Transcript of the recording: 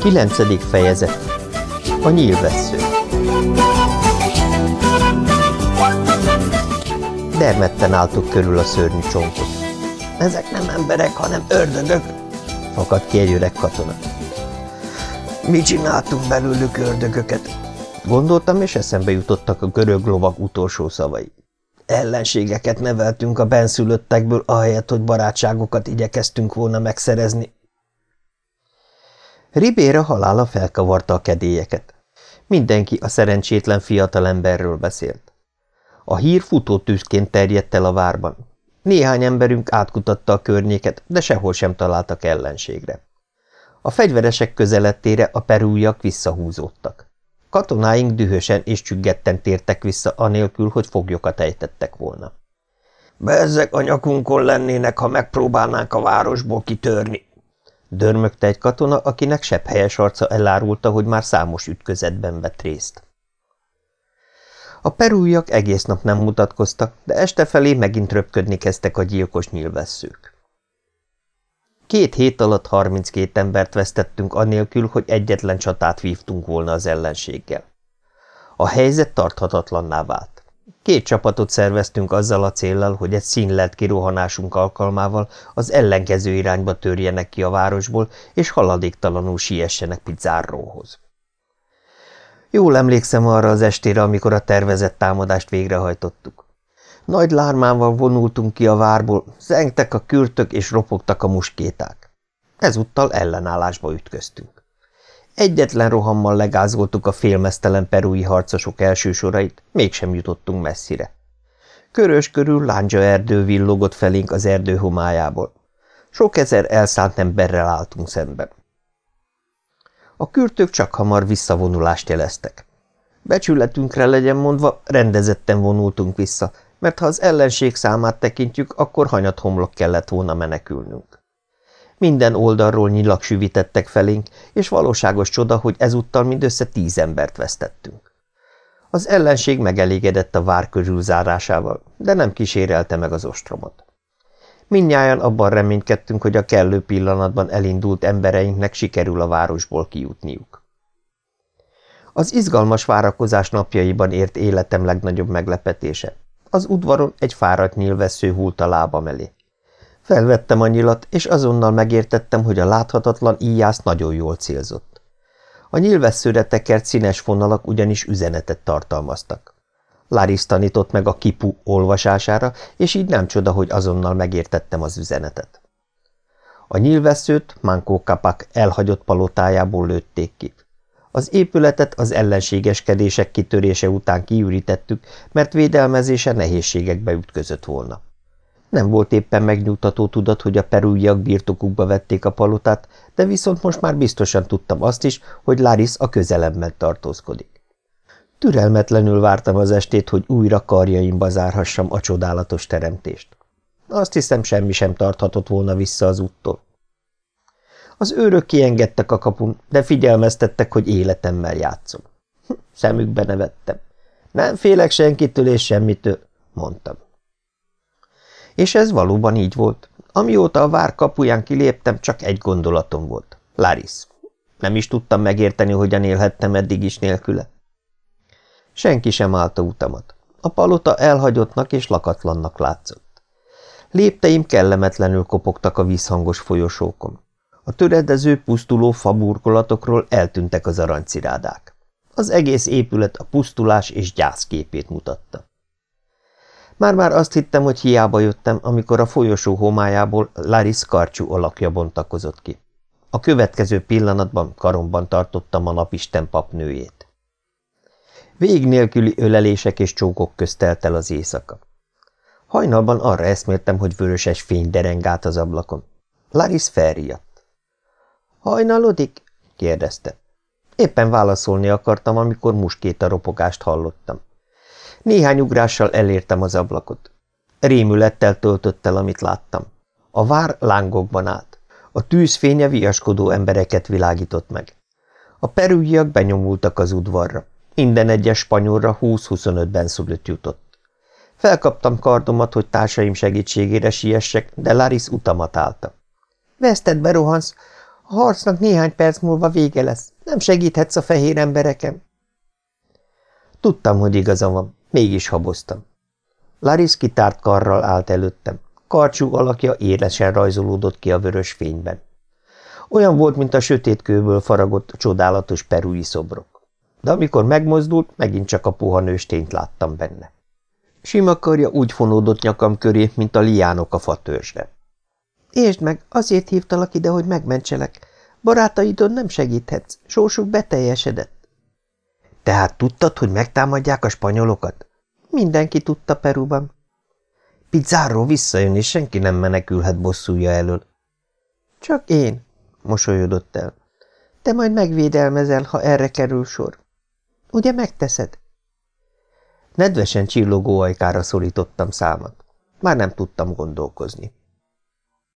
Kilencedik fejezet A nyílvessző Dermedten álltuk körül a szörnyű csonkot. Ezek nem emberek, hanem ördögök, fakadt ki egy öreg katona. Mi csináltunk belőlük ördögöket? Gondoltam, és eszembe jutottak a görög lovak utolsó szavai. Ellenségeket neveltünk a benszülöttekből, ahelyett, hogy barátságokat igyekeztünk volna megszerezni. Ribéra halála felkavarta a kedélyeket. Mindenki a szerencsétlen fiatalemberről beszélt. A hír futótűzként terjedt el a várban. Néhány emberünk átkutatta a környéket, de sehol sem találtak ellenségre. A fegyveresek közelettére a perújak visszahúzódtak. Katonáink dühösen és csüggetten tértek vissza, anélkül, hogy foglyokat ejtettek volna. Bezzek a nyakunkon lennének, ha megpróbálnánk a városból kitörni, dörmögte egy katona, akinek sebb helyes arca elárulta, hogy már számos ütközetben vett részt. A perújak egész nap nem mutatkoztak, de este felé megint röpködni kezdtek a gyilkos nyilvesszők. Két hét alatt 32 embert vesztettünk annélkül, hogy egyetlen csatát vívtunk volna az ellenséggel. A helyzet tarthatatlanná vált. Két csapatot szerveztünk azzal a céllal, hogy egy színlelt kirohanásunk alkalmával az ellenkező irányba törjenek ki a városból, és haladéktalanul siessenek Pizzárróhoz. Jól emlékszem arra az estére, amikor a tervezett támadást végrehajtottuk. Nagy lármával vonultunk ki a várból, zengtek a kürtök és ropogtak a muskéták. Ezúttal ellenállásba ütköztünk. Egyetlen rohammal legázoltuk a félmeztelen perui harcosok első sorait, mégsem jutottunk messzire. Körös körül lándzsa erdő villogott felénk az erdő homályából. Sok ezer elszállt emberrel álltunk szemben. A kürtők csak hamar visszavonulást jeleztek. Becsületünkre legyen mondva, rendezetten vonultunk vissza, mert ha az ellenség számát tekintjük, akkor hanyat homlok kellett volna menekülnünk. Minden oldalról nyilak süvítettek felénk, és valóságos csoda, hogy ezúttal mindössze tíz embert vesztettünk. Az ellenség megelégedett a vár körül zárásával, de nem kísérelte meg az ostromot. Mindnyájan abban reménykedtünk, hogy a kellő pillanatban elindult embereinknek sikerül a városból kijutniuk. Az izgalmas várakozás napjaiban ért életem legnagyobb meglepetése. Az udvaron egy fáradt nyílvesző húlt a lábam elé. Felvettem a nyilat, és azonnal megértettem, hogy a láthatatlan íjász nagyon jól célzott. A nyílvesszőre tekert színes fonalak ugyanis üzenetet tartalmaztak. Laris tanított meg a kipu olvasására, és így nem csoda, hogy azonnal megértettem az üzenetet. A nyílvesszőt Mankó Kapak elhagyott palotájából lőtték ki. Az épületet az ellenségeskedések kitörése után kiürítettük, mert védelmezése nehézségekbe ütközött volna. Nem volt éppen megnyugtató tudat, hogy a perújjak birtokukba vették a palotát, de viszont most már biztosan tudtam azt is, hogy Laris a közelemben tartózkodik. Türelmetlenül vártam az estét, hogy újra karjaimba zárhassam a csodálatos teremtést. Azt hiszem, semmi sem tarthatott volna vissza az úttól. Az őrök kiengedtek a kapun, de figyelmeztettek, hogy életemmel játszom. Hm, szemükbe nevettem. Nem félek senkitől és semmitől, mondtam. És ez valóban így volt. Amióta a vár kapuján kiléptem, csak egy gondolatom volt. Laris. Nem is tudtam megérteni, hogyan élhettem eddig is nélküle. Senki sem állta utamat. A palota elhagyottnak és lakatlannak látszott. Lépteim kellemetlenül kopogtak a vízhangos folyosókon. A töredező, pusztuló faburkolatokról eltűntek az aranycirádák. Az egész épület a pusztulás és gyász képét mutatta. Már-már azt hittem, hogy hiába jöttem, amikor a folyosó homályából Laris karcsú alakja bontakozott ki. A következő pillanatban karomban tartottam a napisten papnőjét. Vég nélküli ölelések és csókok közt el az éjszaka. Hajnalban arra eszméltem, hogy vöröses fény dereng át az ablakon. Laris felriadt. – Hajnalodik? – kérdezte. Éppen válaszolni akartam, amikor muskéta ropogást hallottam. Néhány ugrással elértem az ablakot. Rémülettel töltött el, amit láttam. A vár lángokban állt. A tűzfénye viaskodó embereket világított meg. A perújjak benyomultak az udvarra. Minden egyes spanyolra 20-25 benszülött jutott. Felkaptam kardomat, hogy társaim segítségére siessek, de Laris utamat állta. – Veszted berohansz! A harcnak néhány perc múlva vége lesz. Nem segíthetsz a fehér embereken. Tudtam, hogy igaza van, mégis haboztam. Laris kitárt karral állt előttem. Karcsú alakja élesen rajzolódott ki a vörös fényben. Olyan volt, mint a sötét kőből faragott csodálatos perui szobrok. De amikor megmozdult, megint csak a puha nőstényt láttam benne. Sima karja úgy fonódott nyakam köré, mint a liánok a fatörzsre. – Értsd meg, azért hívtalak ide, hogy megmentselek. Barátaidon nem segíthetsz, sorsuk beteljesedett. – Tehát tudtad, hogy megtámadják a spanyolokat? – Mindenki tudta Peruban. – Pizarro visszajön, és senki nem menekülhet bosszúja elől. – Csak én – mosolyodott el. – Te majd megvédelmezel, ha erre kerül sor. Ugye megteszed? Nedvesen csillogó ajkára szorítottam számat. Már nem tudtam gondolkozni.